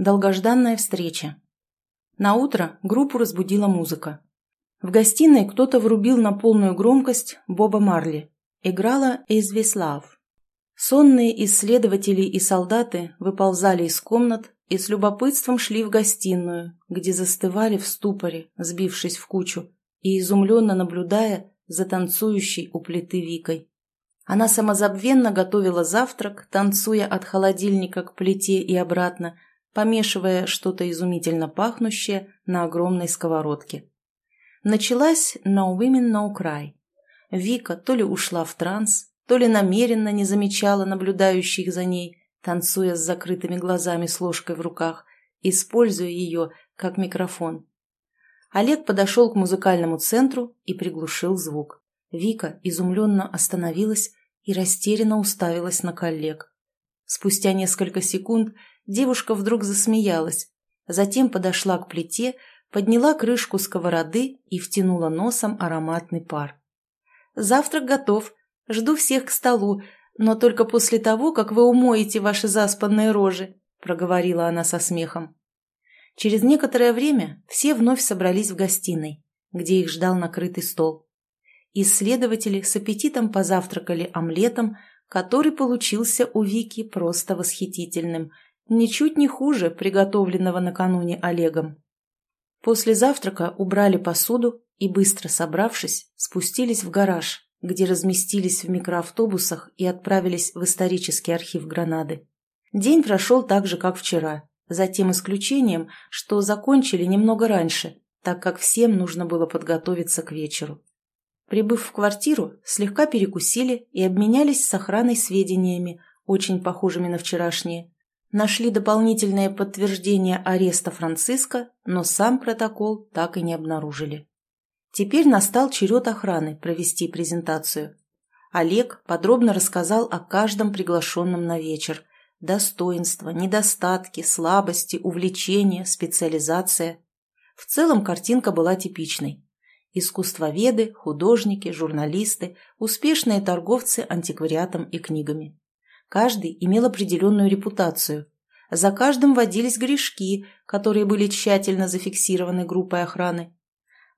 Долгожданная встреча. На утро группу разбудила музыка. В гостиной кто-то врубил на полную громкость Боба Марли. Играла Извислав. Сонные исследователи и солдаты выползали из комнат и с любопытством шли в гостиную, где застывали в ступоре, сбившись в кучу, и изумленно наблюдая за танцующей у плиты Викой. Она самозабвенно готовила завтрак, танцуя от холодильника к плите и обратно, помешивая что-то изумительно пахнущее на огромной сковородке. Началась «No Women, No Cry». Вика то ли ушла в транс, то ли намеренно не замечала наблюдающих за ней, танцуя с закрытыми глазами с ложкой в руках, используя ее как микрофон. Олег подошел к музыкальному центру и приглушил звук. Вика изумленно остановилась и растерянно уставилась на коллег. Спустя несколько секунд девушка вдруг засмеялась, затем подошла к плите, подняла крышку сковороды и втянула носом ароматный пар. «Завтрак готов. Жду всех к столу, но только после того, как вы умоете ваши заспанные рожи», — проговорила она со смехом. Через некоторое время все вновь собрались в гостиной, где их ждал накрытый стол. Исследователи с аппетитом позавтракали омлетом, который получился у Вики просто восхитительным, ничуть не хуже приготовленного накануне Олегом. После завтрака убрали посуду и, быстро собравшись, спустились в гараж, где разместились в микроавтобусах и отправились в исторический архив Гранады. День прошел так же, как вчера, за тем исключением, что закончили немного раньше, так как всем нужно было подготовиться к вечеру. Прибыв в квартиру, слегка перекусили и обменялись с охраной сведениями, очень похожими на вчерашние. Нашли дополнительное подтверждение ареста Франциска, но сам протокол так и не обнаружили. Теперь настал черед охраны провести презентацию. Олег подробно рассказал о каждом приглашенном на вечер. Достоинства, недостатки, слабости, увлечения, специализация. В целом картинка была типичной. Искусствоведы, художники, журналисты, успешные торговцы антиквариатом и книгами. Каждый имел определенную репутацию. За каждым водились грешки, которые были тщательно зафиксированы группой охраны.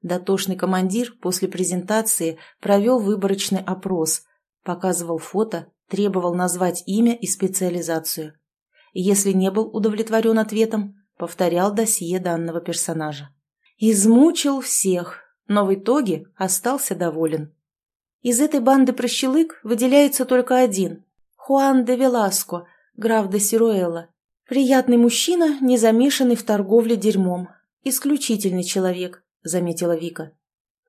Дотошный командир после презентации провел выборочный опрос, показывал фото, требовал назвать имя и специализацию. Если не был удовлетворен ответом, повторял досье данного персонажа. Измучил всех, но в итоге остался доволен. Из этой банды прощелык выделяется только один – Хуан де Веласко, граф де Сируэлла. Приятный мужчина, не замешанный в торговле дерьмом. Исключительный человек, — заметила Вика.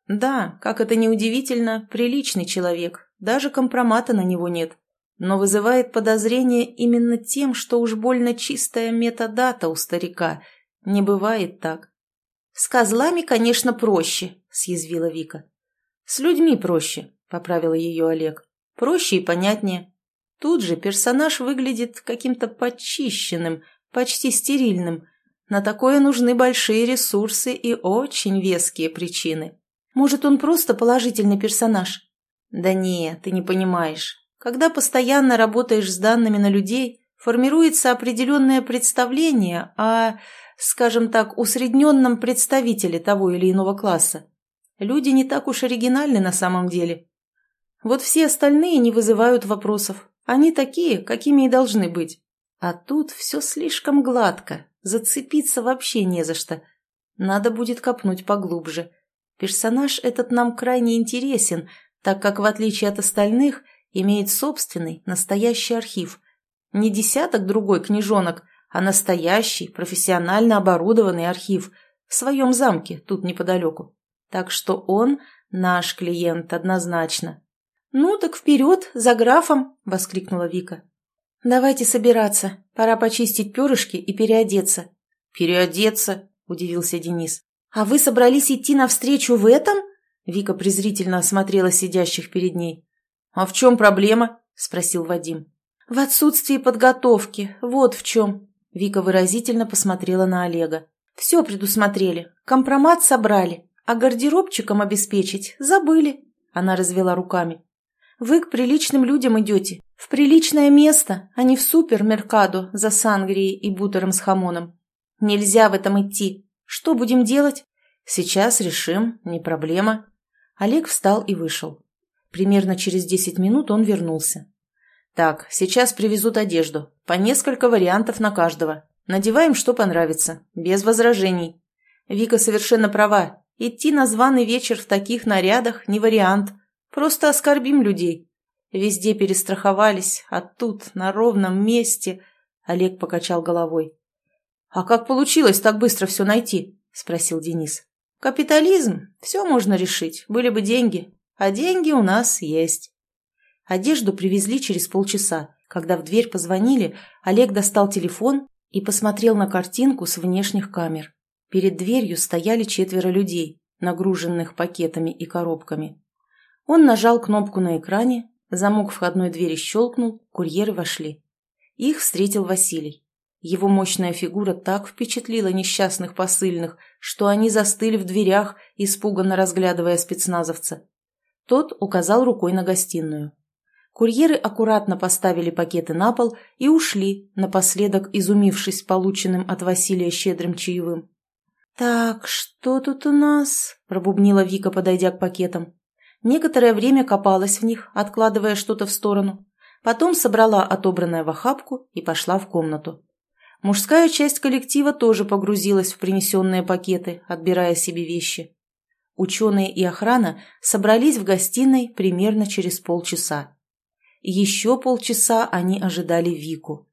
«Да, как это неудивительно, приличный человек, даже компромата на него нет, но вызывает подозрение именно тем, что уж больно чистая метадата у старика. Не бывает так». «С козлами, конечно, проще», — съязвила Вика. «С людьми проще», — поправила ее Олег. «Проще и понятнее. Тут же персонаж выглядит каким-то почищенным, почти стерильным, на такое нужны большие ресурсы и очень веские причины. Может, он просто положительный персонаж? Да не, ты не понимаешь. Когда постоянно работаешь с данными на людей, формируется определенное представление о, скажем так, усредненном представителе того или иного класса. Люди не так уж оригинальны на самом деле. Вот все остальные не вызывают вопросов. Они такие, какими и должны быть. А тут все слишком гладко, Зацепиться вообще не за что. Надо будет копнуть поглубже. Персонаж этот нам крайне интересен, так как, в отличие от остальных, имеет собственный, настоящий архив. Не десяток другой книжонок, а настоящий, профессионально оборудованный архив в своем замке, тут неподалеку. Так что он наш клиент однозначно. «Ну так вперед, за графом!» — воскликнула Вика. «Давайте собираться. Пора почистить перышки и переодеться». «Переодеться?» – удивился Денис. «А вы собрались идти навстречу в этом?» Вика презрительно осмотрела сидящих перед ней. «А в чем проблема?» – спросил Вадим. «В отсутствии подготовки. Вот в чем». Вика выразительно посмотрела на Олега. «Все предусмотрели. Компромат собрали. А гардеробчиком обеспечить забыли». Она развела руками. «Вы к приличным людям идете. В приличное место, а не в супермеркадо за сангрией и бутером с хамоном. Нельзя в этом идти. Что будем делать? Сейчас решим, не проблема. Олег встал и вышел. Примерно через десять минут он вернулся. Так, сейчас привезут одежду. По несколько вариантов на каждого. Надеваем, что понравится. Без возражений. Вика совершенно права. Идти на званый вечер в таких нарядах не вариант. Просто оскорбим людей. Везде перестраховались, а тут, на ровном месте... Олег покачал головой. «А как получилось так быстро все найти?» – спросил Денис. «Капитализм. Все можно решить. Были бы деньги. А деньги у нас есть». Одежду привезли через полчаса. Когда в дверь позвонили, Олег достал телефон и посмотрел на картинку с внешних камер. Перед дверью стояли четверо людей, нагруженных пакетами и коробками. Он нажал кнопку на экране, замок входной двери щелкнул, курьеры вошли. Их встретил Василий. Его мощная фигура так впечатлила несчастных посыльных, что они застыли в дверях, испуганно разглядывая спецназовца. Тот указал рукой на гостиную. Курьеры аккуратно поставили пакеты на пол и ушли, напоследок изумившись полученным от Василия щедрым чаевым. «Так, что тут у нас?» – пробубнила Вика, подойдя к пакетам. Некоторое время копалась в них, откладывая что-то в сторону. Потом собрала отобранное в охапку и пошла в комнату. Мужская часть коллектива тоже погрузилась в принесенные пакеты, отбирая себе вещи. Ученые и охрана собрались в гостиной примерно через полчаса. Еще полчаса они ожидали Вику.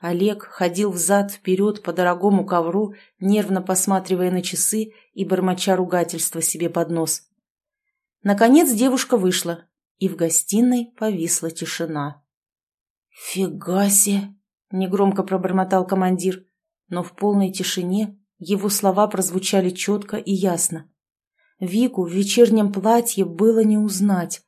Олег ходил взад-вперед по дорогому ковру, нервно посматривая на часы и бормоча ругательства себе под нос. Наконец девушка вышла, и в гостиной повисла тишина. «Фига себе!» — негромко пробормотал командир, но в полной тишине его слова прозвучали четко и ясно. Вику в вечернем платье было не узнать.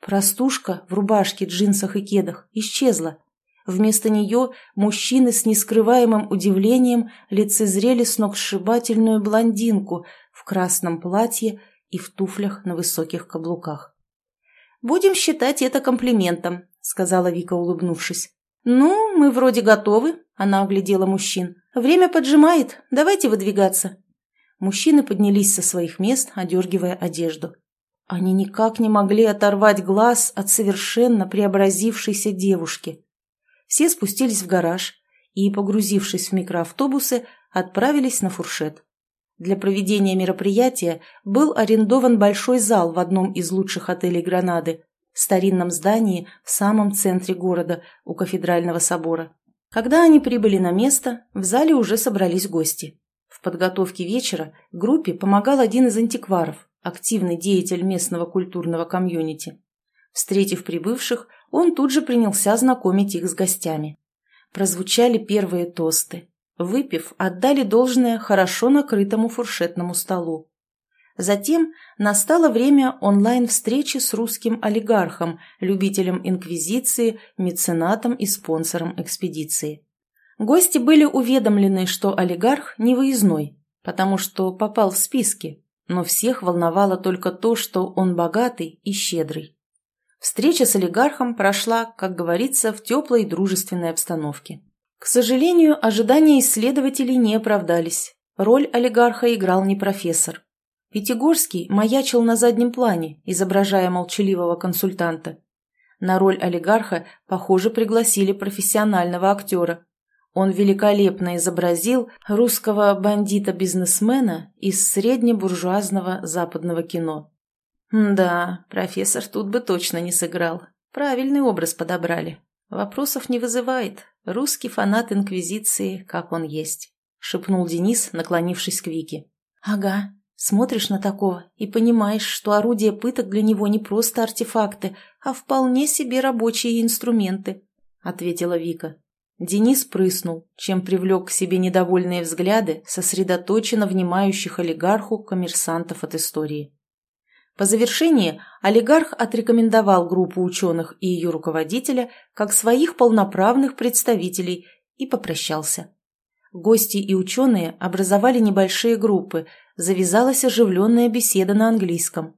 Простушка в рубашке, джинсах и кедах исчезла. Вместо нее мужчины с нескрываемым удивлением лицезрели сногсшибательную блондинку в красном платье и в туфлях на высоких каблуках. «Будем считать это комплиментом», — сказала Вика, улыбнувшись. «Ну, мы вроде готовы», — она оглядела мужчин. «Время поджимает, давайте выдвигаться». Мужчины поднялись со своих мест, одергивая одежду. Они никак не могли оторвать глаз от совершенно преобразившейся девушки. Все спустились в гараж и, погрузившись в микроавтобусы, отправились на фуршет. Для проведения мероприятия был арендован большой зал в одном из лучших отелей Гранады, старинном здании в самом центре города, у кафедрального собора. Когда они прибыли на место, в зале уже собрались гости. В подготовке вечера группе помогал один из антикваров, активный деятель местного культурного комьюнити. Встретив прибывших, он тут же принялся знакомить их с гостями. Прозвучали первые тосты. Выпив, отдали должное хорошо накрытому фуршетному столу. Затем настало время онлайн-встречи с русским олигархом, любителем инквизиции, меценатом и спонсором экспедиции. Гости были уведомлены, что олигарх не выездной, потому что попал в списки, но всех волновало только то, что он богатый и щедрый. Встреча с олигархом прошла, как говорится, в теплой дружественной обстановке. К сожалению, ожидания исследователей не оправдались. Роль олигарха играл не профессор. Пятигорский маячил на заднем плане, изображая молчаливого консультанта. На роль олигарха, похоже, пригласили профессионального актера. Он великолепно изобразил русского бандита-бизнесмена из среднебуржуазного западного кино. Да, профессор тут бы точно не сыграл. Правильный образ подобрали. Вопросов не вызывает. Русский фанат Инквизиции, как он есть. Шепнул Денис, наклонившись к Вике. Ага, смотришь на такого и понимаешь, что орудия пыток для него не просто артефакты, а вполне себе рабочие инструменты, ответила Вика. Денис прыснул, чем привлек к себе недовольные взгляды сосредоточенно внимающих олигарху коммерсантов от истории. По завершении олигарх отрекомендовал группу ученых и ее руководителя как своих полноправных представителей и попрощался. Гости и ученые образовали небольшие группы, завязалась оживленная беседа на английском.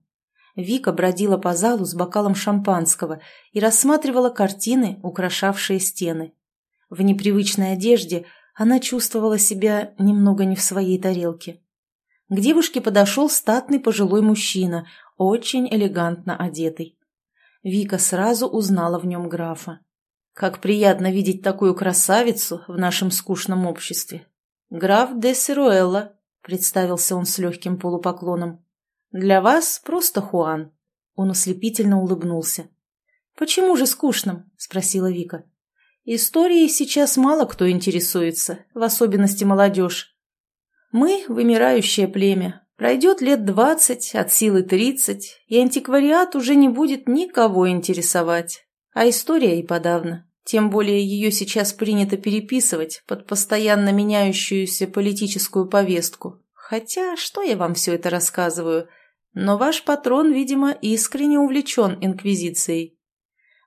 Вика бродила по залу с бокалом шампанского и рассматривала картины, украшавшие стены. В непривычной одежде она чувствовала себя немного не в своей тарелке. К девушке подошел статный пожилой мужчина, очень элегантно одетый. Вика сразу узнала в нем графа. Как приятно видеть такую красавицу в нашем скучном обществе. «Граф де Сируэлла», — представился он с легким полупоклоном. «Для вас просто Хуан». Он ослепительно улыбнулся. «Почему же скучным?» — спросила Вика. «Историей сейчас мало кто интересуется, в особенности молодежь. Мы — вымирающее племя. Пройдет лет двадцать, от силы тридцать, и антиквариат уже не будет никого интересовать. А история и подавно. Тем более ее сейчас принято переписывать под постоянно меняющуюся политическую повестку. Хотя, что я вам все это рассказываю? Но ваш патрон, видимо, искренне увлечен инквизицией.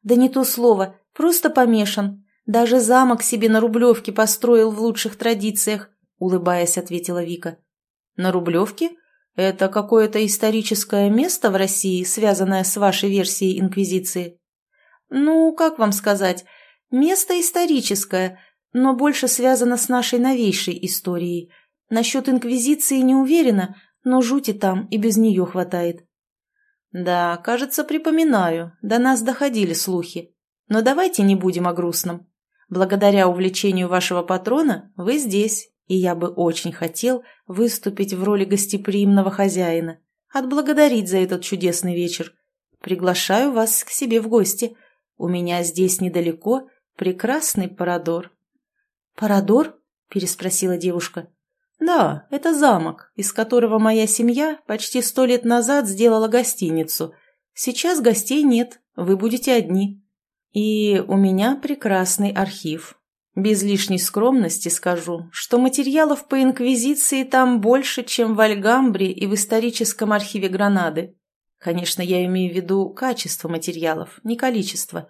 Да не то слово, просто помешан. Даже замок себе на Рублевке построил в лучших традициях, улыбаясь, ответила Вика. На Рублевке? Это какое-то историческое место в России, связанное с вашей версией инквизиции? Ну, как вам сказать, место историческое, но больше связано с нашей новейшей историей. Насчет инквизиции не уверена, но жути там и без нее хватает. Да, кажется, припоминаю, до нас доходили слухи. Но давайте не будем о грустном. Благодаря увлечению вашего патрона вы здесь, и я бы очень хотел выступить в роли гостеприимного хозяина, отблагодарить за этот чудесный вечер. Приглашаю вас к себе в гости. У меня здесь недалеко прекрасный парадор». «Парадор?» – переспросила девушка. «Да, это замок, из которого моя семья почти сто лет назад сделала гостиницу. Сейчас гостей нет, вы будете одни. И у меня прекрасный архив. Без лишней скромности скажу, что материалов по инквизиции там больше, чем в Альгамбре и в историческом архиве Гранады. Конечно, я имею в виду качество материалов, не количество.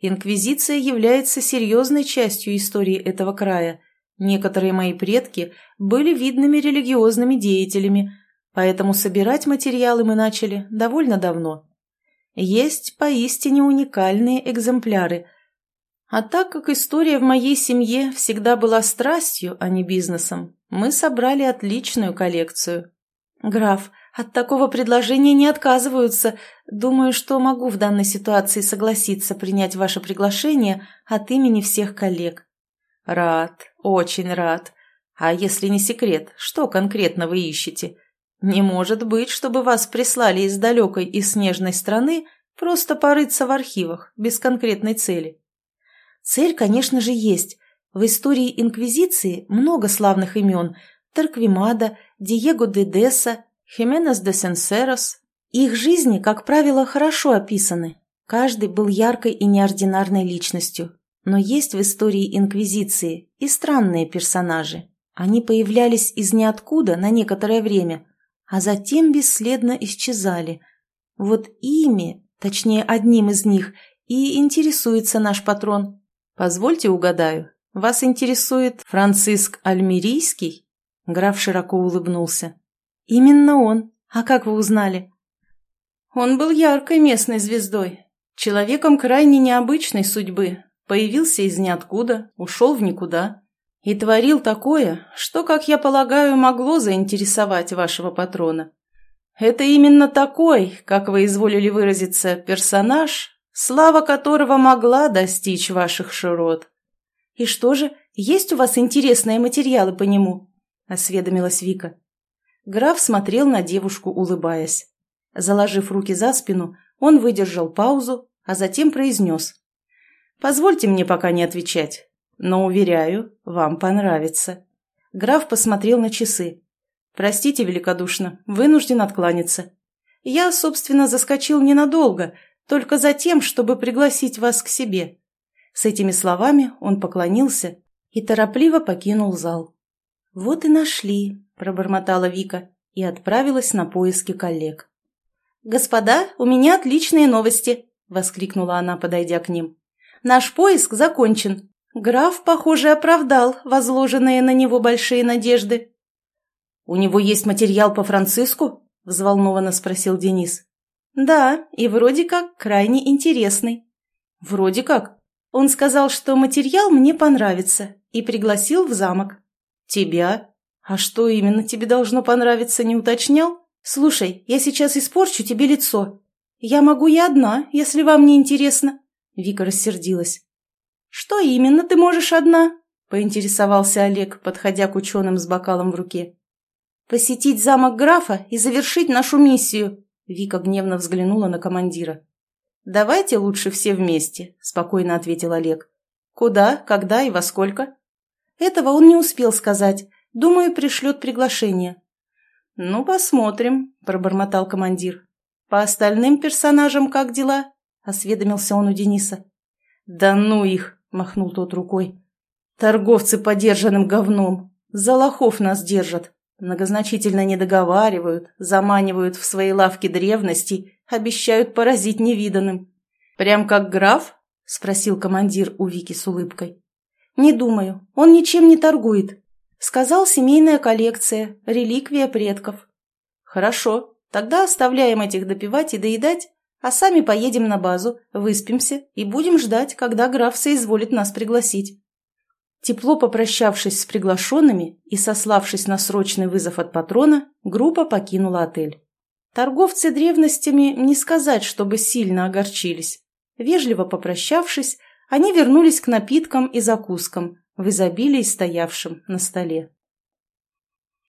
Инквизиция является серьезной частью истории этого края. Некоторые мои предки были видными религиозными деятелями, поэтому собирать материалы мы начали довольно давно. Есть поистине уникальные экземпляры – а так как история в моей семье всегда была страстью, а не бизнесом, мы собрали отличную коллекцию. Граф, от такого предложения не отказываются. Думаю, что могу в данной ситуации согласиться принять ваше приглашение от имени всех коллег. Рад, очень рад. А если не секрет, что конкретно вы ищете? Не может быть, чтобы вас прислали из далекой и снежной страны просто порыться в архивах, без конкретной цели. Цель, конечно же, есть. В истории Инквизиции много славных имен. Тарквимада, Диего де Деса, Хименес де Сенсерос. Их жизни, как правило, хорошо описаны. Каждый был яркой и неординарной личностью. Но есть в истории Инквизиции и странные персонажи. Они появлялись из ниоткуда на некоторое время, а затем бесследно исчезали. Вот ими, точнее одним из них, и интересуется наш патрон. «Позвольте угадаю, вас интересует Франциск Альмирийский?» Граф широко улыбнулся. «Именно он. А как вы узнали?» «Он был яркой местной звездой, человеком крайне необычной судьбы, появился из ниоткуда, ушел в никуда и творил такое, что, как я полагаю, могло заинтересовать вашего патрона. Это именно такой, как вы изволили выразиться, персонаж, слава которого могла достичь ваших широт. «И что же, есть у вас интересные материалы по нему?» – осведомилась Вика. Граф смотрел на девушку, улыбаясь. Заложив руки за спину, он выдержал паузу, а затем произнес. «Позвольте мне пока не отвечать, но, уверяю, вам понравится». Граф посмотрел на часы. «Простите великодушно, вынужден откланяться. Я, собственно, заскочил ненадолго, только за тем, чтобы пригласить вас к себе». С этими словами он поклонился и торопливо покинул зал. «Вот и нашли», – пробормотала Вика и отправилась на поиски коллег. «Господа, у меня отличные новости!» – воскликнула она, подойдя к ним. «Наш поиск закончен. Граф, похоже, оправдал возложенные на него большие надежды». «У него есть материал по Франциску?» – взволнованно спросил Денис. «Да, и вроде как крайне интересный». «Вроде как?» Он сказал, что материал мне понравится, и пригласил в замок. Тебя? А что именно тебе должно понравиться, не уточнял? Слушай, я сейчас испорчу тебе лицо. Я могу и одна, если вам не интересно. Вика рассердилась. Что именно ты можешь одна? Поинтересовался Олег, подходя к ученым с бокалом в руке. Посетить замок графа и завершить нашу миссию. Вика гневно взглянула на командира. «Давайте лучше все вместе», – спокойно ответил Олег. «Куда, когда и во сколько?» Этого он не успел сказать. Думаю, пришлет приглашение. «Ну, посмотрим», – пробормотал командир. «По остальным персонажам как дела?» – осведомился он у Дениса. «Да ну их!» – махнул тот рукой. «Торговцы подержанным говном. За лохов нас держат. Многозначительно не договаривают, заманивают в свои лавки древности, обещают поразить невиданным. «Прям как граф?» – спросил командир у Вики с улыбкой. «Не думаю. Он ничем не торгует. Сказал, семейная коллекция, реликвия предков». «Хорошо. Тогда оставляем этих допивать и доедать, а сами поедем на базу, выспимся и будем ждать, когда граф соизволит нас пригласить». Тепло попрощавшись с приглашенными и сославшись на срочный вызов от патрона, группа покинула отель. Торговцы древностями не сказать, чтобы сильно огорчились. Вежливо попрощавшись, они вернулись к напиткам и закускам, в изобилии стоявшим на столе.